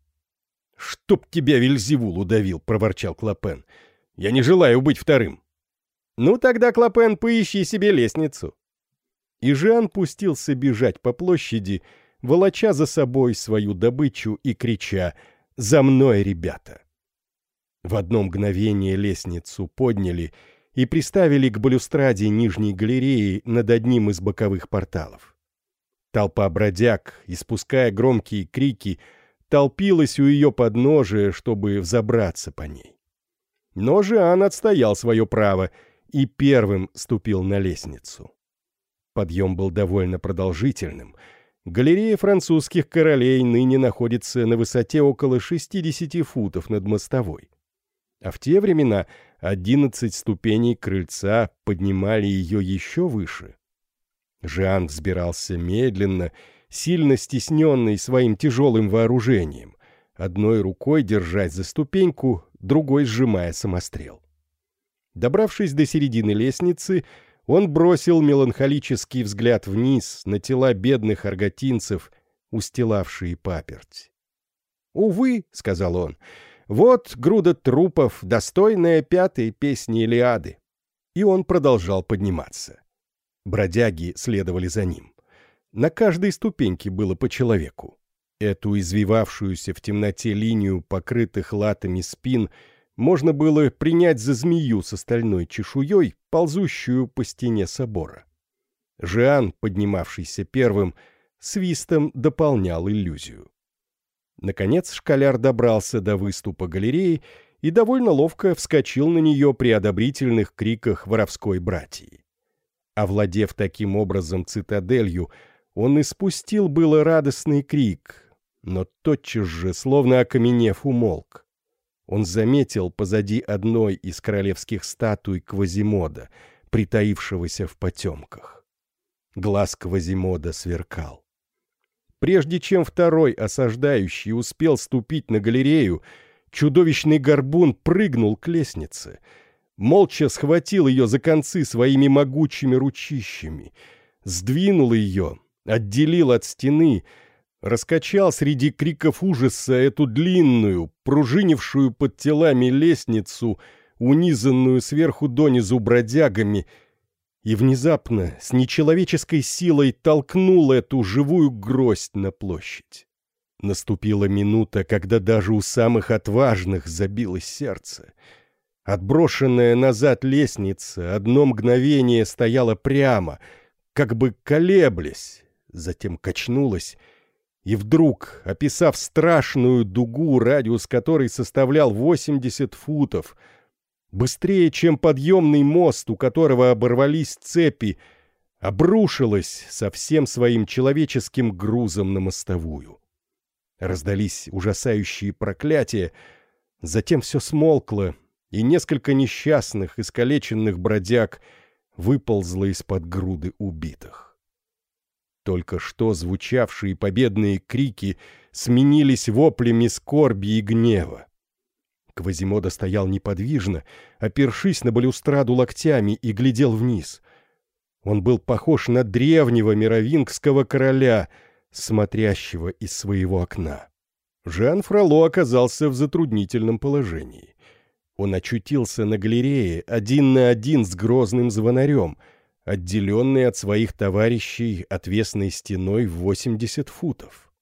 A: «Чтоб тебя Вильзевул удавил», — проворчал Клопен. «Я не желаю быть вторым».
B: «Ну тогда, Клопен, поищи себе лестницу».
A: И Жан пустился бежать по площади, волоча за собой свою добычу и крича «За мной, ребята!». В одно мгновение лестницу подняли и приставили к балюстраде нижней галереи над одним из боковых порталов. Толпа бродяг, испуская громкие крики, толпилась у ее подножия, чтобы взобраться по ней. Но Жан отстоял свое право и первым ступил на лестницу. Подъем был довольно продолжительным. Галерея французских королей ныне находится на высоте около 60 футов над мостовой. А в те времена 11 ступеней крыльца поднимали ее еще выше. Жан взбирался медленно, сильно стесненный своим тяжелым вооружением, одной рукой держась за ступеньку, другой сжимая самострел. Добравшись до середины лестницы, он бросил меланхолический взгляд вниз на тела бедных арготинцев, устилавшие паперть. «Увы», — сказал он, — «вот груда трупов, достойная пятой песни Илиады». И он продолжал подниматься. Бродяги следовали за ним. На каждой ступеньке было по человеку. Эту извивавшуюся в темноте линию покрытых латами спин — можно было принять за змею с остальной чешуей, ползущую по стене собора. Жиан, поднимавшийся первым, свистом дополнял иллюзию. Наконец школяр добрался до выступа галереи и довольно ловко вскочил на нее при одобрительных криках воровской братьи. Овладев таким образом цитаделью, он испустил было радостный крик, но тотчас же, словно окаменев, умолк он заметил позади одной из королевских статуй Квазимода, притаившегося в потемках. Глаз Квазимода сверкал. Прежде чем второй осаждающий успел ступить на галерею, чудовищный горбун прыгнул к лестнице, молча схватил ее за концы своими могучими ручищами, сдвинул ее, отделил от стены — раскачал среди криков ужаса эту длинную, пружинившую под телами лестницу, унизанную сверху донизу бродягами, и внезапно с нечеловеческой силой толкнул эту живую гроздь на площадь. Наступила минута, когда даже у самых отважных забилось сердце. Отброшенная назад лестница одно мгновение стояла прямо, как бы колеблясь, затем качнулась — и вдруг, описав страшную дугу, радиус которой составлял 80 футов, быстрее, чем подъемный мост, у которого оборвались цепи, обрушилась со всем своим человеческим грузом на мостовую. Раздались ужасающие проклятия, затем все смолкло, и несколько несчастных, искалеченных бродяг выползло из-под груды убитых. Только что звучавшие победные крики сменились воплями скорби и гнева. Квазимода стоял неподвижно, опершись на балюстраду локтями и глядел вниз. Он был похож на древнего мировингского короля, смотрящего из своего окна. Жан Фроло оказался в затруднительном положении. Он очутился на галерее один на один с грозным звонарем — отделенный от своих товарищей отвесной стеной в 80 футов.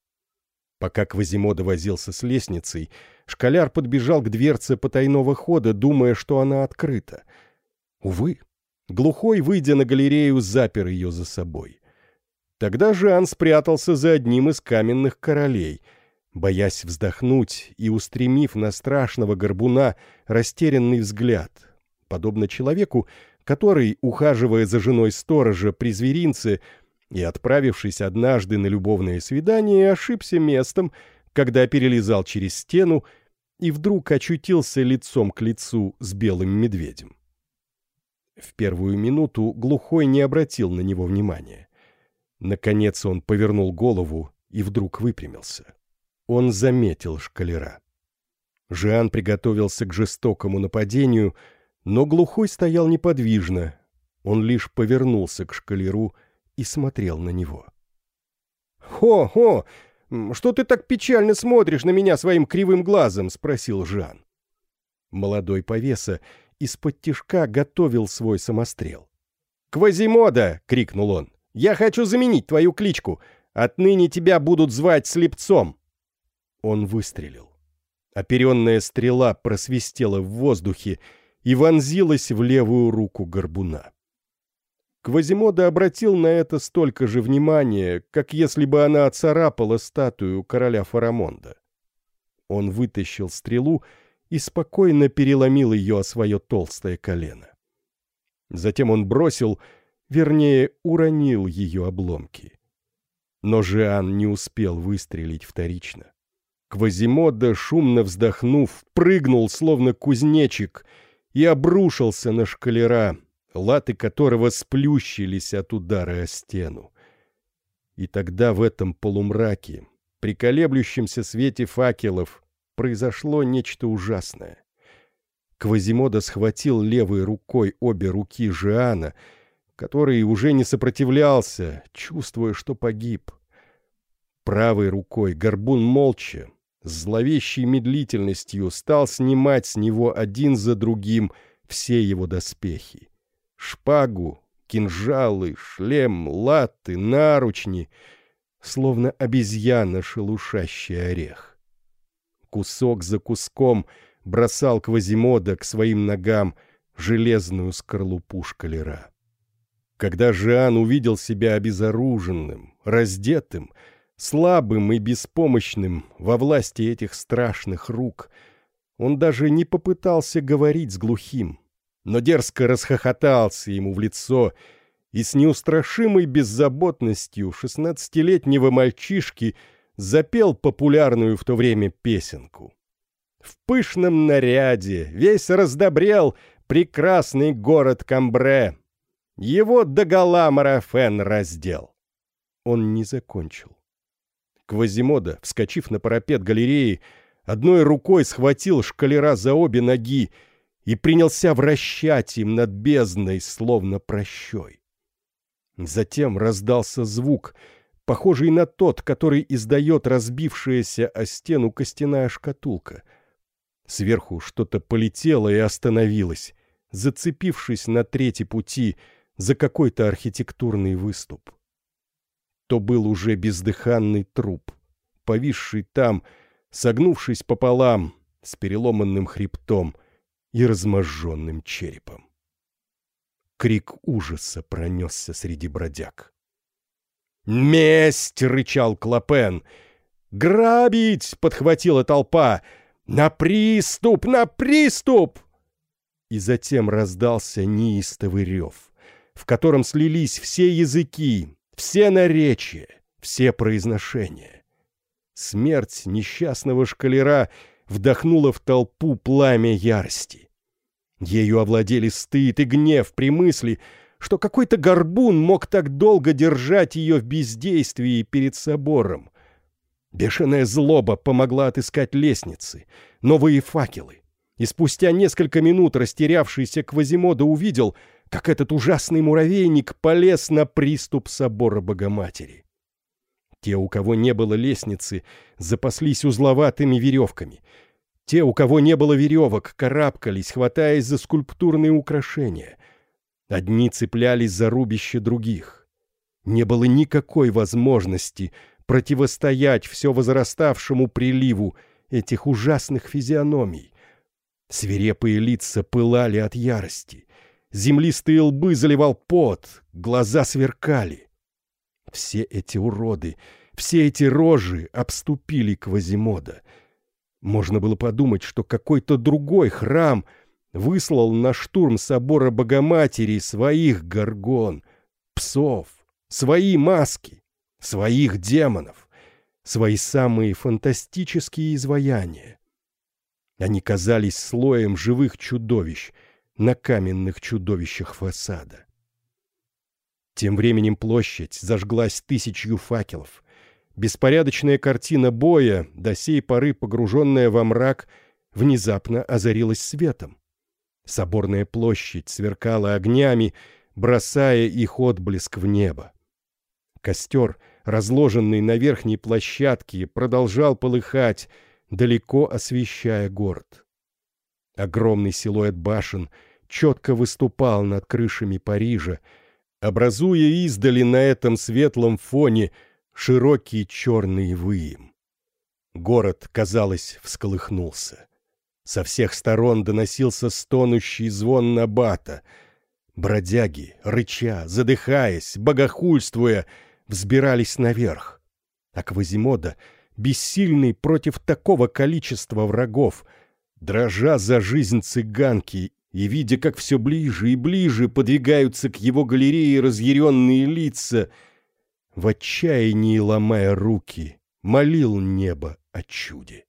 A: Пока Квазимода возился с лестницей, школяр подбежал к дверце потайного хода, думая, что она открыта. Увы, глухой, выйдя на галерею, запер ее за собой. Тогда Жан спрятался за одним из каменных королей, боясь вздохнуть и устремив на страшного горбуна растерянный взгляд, подобно человеку, который, ухаживая за женой сторожа при зверинце, И, отправившись однажды на любовное свидание, ошибся местом, когда перелезал через стену и вдруг очутился лицом к лицу с белым медведем. В первую минуту глухой не обратил на него внимания. Наконец он повернул голову и вдруг выпрямился. Он заметил шкалера. Жиан приготовился к жестокому нападению, но глухой стоял неподвижно. Он лишь повернулся к шкалеру и смотрел на него.
B: «Хо-хо! Что ты так печально смотришь на меня своим кривым глазом?» — спросил Жан.
A: Молодой повеса из-под тишка готовил свой самострел.
B: «Квазимода!» — крикнул он. «Я хочу заменить твою кличку. Отныне тебя будут звать Слепцом!»
A: Он выстрелил. Оперенная стрела просвистела в воздухе и вонзилась в левую руку горбуна. Квазимода обратил на это столько же внимания, как если бы она оцарапала статую короля Фарамонда. Он вытащил стрелу и спокойно переломил ее о свое толстое колено. Затем он бросил, вернее, уронил ее обломки. Но Жиан не успел выстрелить вторично. Квазимода, шумно вздохнув, прыгнул, словно кузнечик, и обрушился на шкалера, латы которого сплющились от удара о стену. И тогда в этом полумраке, при колеблющемся свете факелов, произошло нечто ужасное. Квазимода схватил левой рукой обе руки Жиана, который уже не сопротивлялся, чувствуя, что погиб. Правой рукой Горбун молча, с зловещей медлительностью стал снимать с него один за другим все его доспехи шпагу, кинжалы, шлем, латы, наручни, словно обезьяна, шелушащий орех. Кусок за куском бросал Квазимода к своим ногам железную скорлупу шкалера. Когда Жиан увидел себя обезоруженным, раздетым, слабым и беспомощным во власти этих страшных рук, он даже не попытался говорить с глухим но дерзко расхохотался ему в лицо и с неустрашимой беззаботностью шестнадцатилетнего мальчишки запел популярную в то время песенку. В пышном наряде весь раздобрел прекрасный город Камбре. Его догола марафен раздел. Он не закончил. Квазимода, вскочив на парапет галереи, одной рукой схватил шкалера за обе ноги и принялся вращать им над бездной, словно прощой. Затем раздался звук, похожий на тот, который издает разбившаяся о стену костяная шкатулка. Сверху что-то полетело и остановилось, зацепившись на трети пути за какой-то архитектурный выступ. То был уже бездыханный труп, повисший там, согнувшись пополам, с переломанным хребтом — и разможженным черепом. Крик ужаса пронесся среди бродяг. «Месть!» — рычал Клопен. «Грабить!» — подхватила толпа. «На приступ! На приступ!» И затем раздался неистовый рев, в котором слились все языки, все наречия, все произношения. Смерть несчастного шкалера — вдохнула в толпу пламя ярости. Ею овладели стыд и гнев при мысли, что какой-то горбун мог так долго держать ее в бездействии перед собором. Бешеная злоба помогла отыскать лестницы, новые факелы. И спустя несколько минут растерявшийся Квазимода увидел, как этот ужасный муравейник полез на приступ собора Богоматери. Те, у кого не было лестницы, запаслись узловатыми веревками. Те, у кого не было веревок, карабкались, хватаясь за скульптурные украшения. Одни цеплялись за рубище других. Не было никакой возможности противостоять все возраставшему приливу этих ужасных физиономий. Свирепые лица пылали от ярости. Землистые лбы заливал пот, глаза сверкали. Все эти уроды, все эти рожи обступили Квазимода. Можно было подумать, что какой-то другой храм выслал на штурм собора Богоматери своих горгон, псов, свои маски, своих демонов, свои самые фантастические изваяния. Они казались слоем живых чудовищ на каменных чудовищах фасада. Тем временем площадь зажглась тысячью факелов. Беспорядочная картина боя, до сей поры погруженная во мрак, внезапно озарилась светом. Соборная площадь сверкала огнями, бросая их отблеск в небо. Костер, разложенный на верхней площадке, продолжал полыхать, далеко освещая город. Огромный силуэт башен четко выступал над крышами Парижа, образуя издали на этом светлом фоне широкий черный выем. Город, казалось, всколыхнулся. Со всех сторон доносился стонущий звон набата. Бродяги, рыча, задыхаясь, богохульствуя, взбирались наверх. А Квазимода, бессильный против такого количества врагов, дрожа за жизнь цыганки и, видя, как все ближе и ближе подвигаются к его галерее разъяренные лица, в отчаянии ломая руки, молил небо о чуде.